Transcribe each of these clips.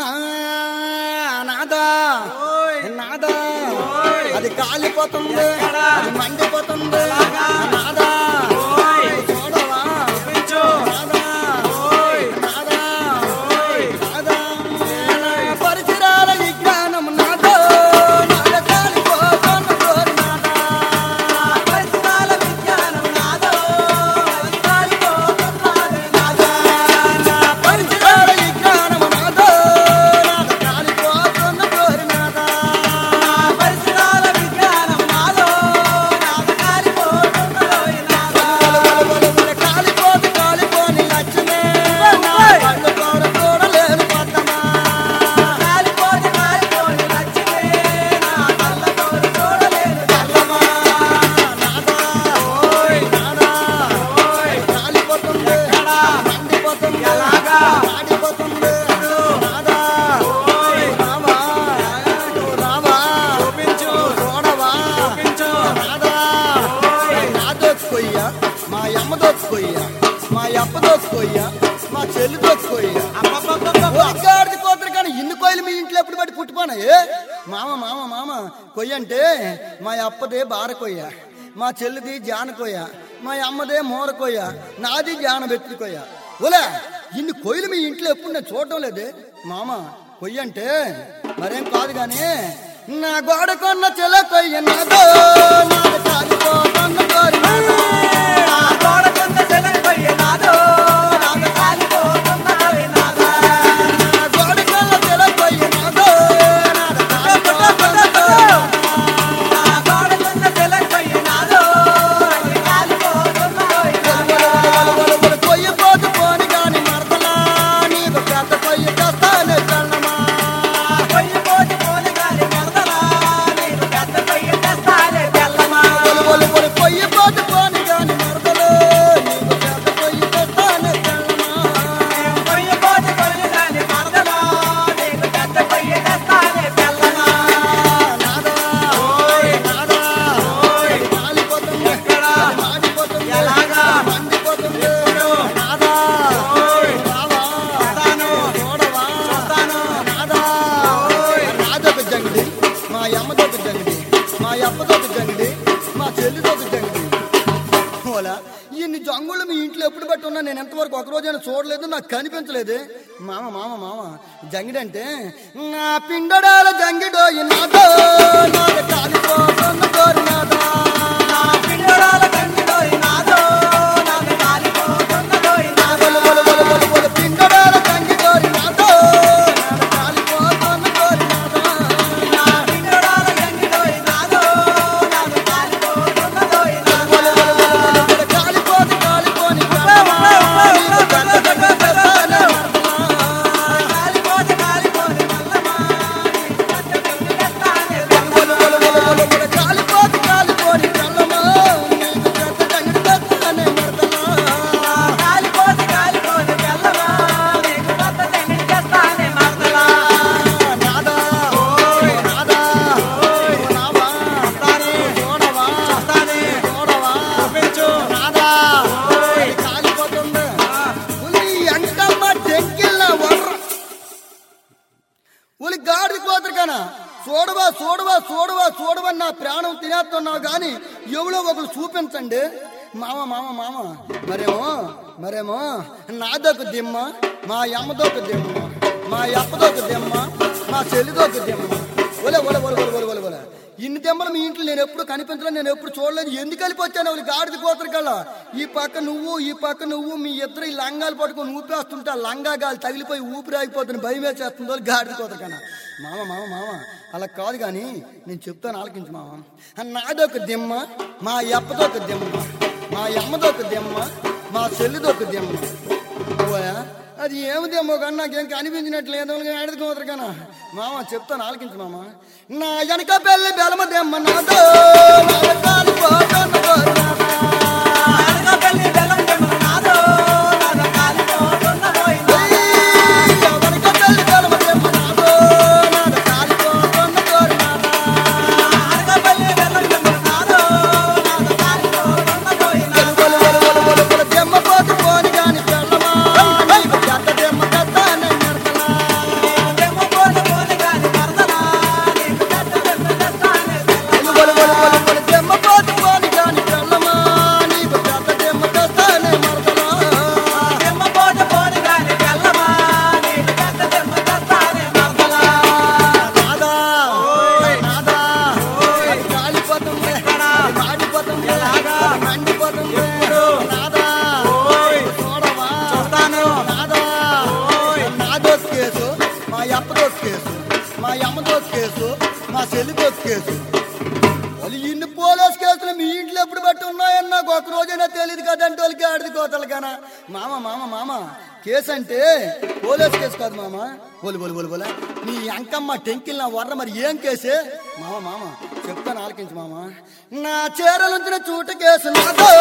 ఆ, నాదా. నాదా. అది కాలిపోతుంది. అది మండిపోతుంది. దోచుకోయ్యా మా అప్ప దోచుకోయ్యా మా చెల్లి దోచుకొయ్య గాడిది పోతారు కానీ ఇన్ని కోయిలు మీ ఇంట్లో ఎప్పుడు పట్టి పుట్టిపోనాయి మామ మామ మామ కొయ్య అంటే మా అప్పదే బార కొయ్య. మా చెల్లిది జాన కొయ్య. మా అమ్మదే మోర కొయ్య. నాది జాన బెత్తి కొయ్య. ఓలే ఇన్ని కొయ్యలు మీ ఇంట్లో ఎప్పుడు నేను చూడటం లేదే. మామ కొయ్య అంటే మరేం కాదు కానీ నా గోడ కొన్న చెల కొయ్య నాదో నాది. జంగిడి మా చెల్లి జంగిడి ఓలా ఇన్ని జంగుళ్ళు మీ ఇంట్లో ఎప్పుడు బట్టి ఉన్నా నేను ఎంతవరకు ఒక రోజైనా చూడలేదు నాకు కనిపించలేదు. మామ మామ మామ జంగిడంటే నా పిండడాల జంగిడో నాదో చూడవా చూడవా చూడవా చూడవా నా ప్రాణం తినేస్తున్నావు గాని ఎవడో ఒకరు చూపించండి. మామ మామ మామ మరేమో మరేమో నాదొక దిమ్మ మా అమ్మదొక దిమ్మ మా అప్పదొక దిమ్మ మా చెల్లిదొక దిమ్మ. ఒలే ఒలే ఒలే ఒలే ఒలే ఒలే ఒలే. ఇన్ని దెమ్మలు మీ ఇంట్లో నేను ఎప్పుడు కనిపించలేదు నేను ఎప్పుడు చూడలేదు. ఎందుకు కలిపి వాళ్ళు గాడిద కోతరు కల్లా ఈ పక్క నువ్వు ఈ పక్క నువ్వు మీ ఇద్దరు ఈ లంగాలు పట్టుకొని ఊపేస్తుంటే ఆ లంగా గాలి తగిలిపోయి ఊపిరి ఆగిపోతుంది భయం చేస్తుందో గాడిద కోతరు కన్నా మామ మామ మామ అలా కాదు కానీ నేను చెప్తాను ఆలకించు మామ. నాదొక దిమ్మ మా అప్పదొక దిమ్మ మా అమ్మదొక దిమ్మ మా చెల్లిదొక దిమ్మ. పోయా అది ఏమిదేమో కానీ నాకేం కనిపించినట్లు ఏదో ఆడదుకోవద్దు కానా మామ చెప్తాను ఆలకించు మామ. నా వెనక పెళ్ళి బెలమదేమ్మ నాదో మా చెల్లికి ఒక కేసు. వాళ్ళు ఇన్ని పోలీస్ కేసులు మీ ఇంట్లో ఎప్పుడు బట్టి ఉన్నాయని నాకు ఒక రోజైనా తెలియదు కదంటే వాళ్ళకి ఆడిది కోతలకనా. మామ మామ మామ కేసు అంటే పోలీస్ కేసు కాదు మామ. బోలు బోలు బోలు బోలా. నీ అంకమ్మ టెంకిల్ నా వర్ర మరి ఏం కేసే? మామ మామ చెప్తాను ఆలకించు మామ. నా చీరలుంచిన చూట కేసు నాదో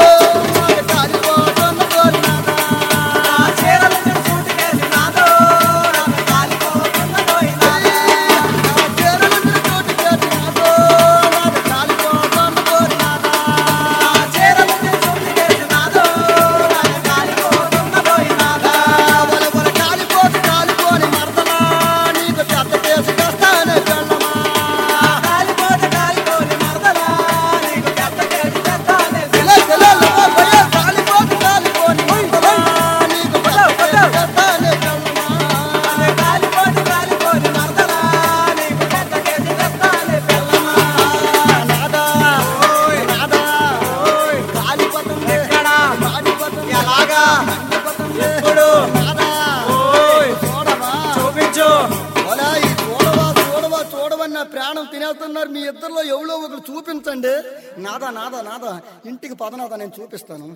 చూడవా నా ప్రాణం తినేస్తున్నారు? మీ ఇద్దరిలో ఎవరో ఒకరు చూపించండి. నాదా నాదా నాదా. ఇంటికి పదనాదా నేను చూపిస్తాను.